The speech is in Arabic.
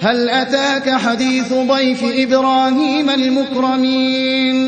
هَلْ أَتَاكَ حَدِيثُ ضَيْفِ إِبْرَاهِيمَ الْمُكْرَمِينَ؟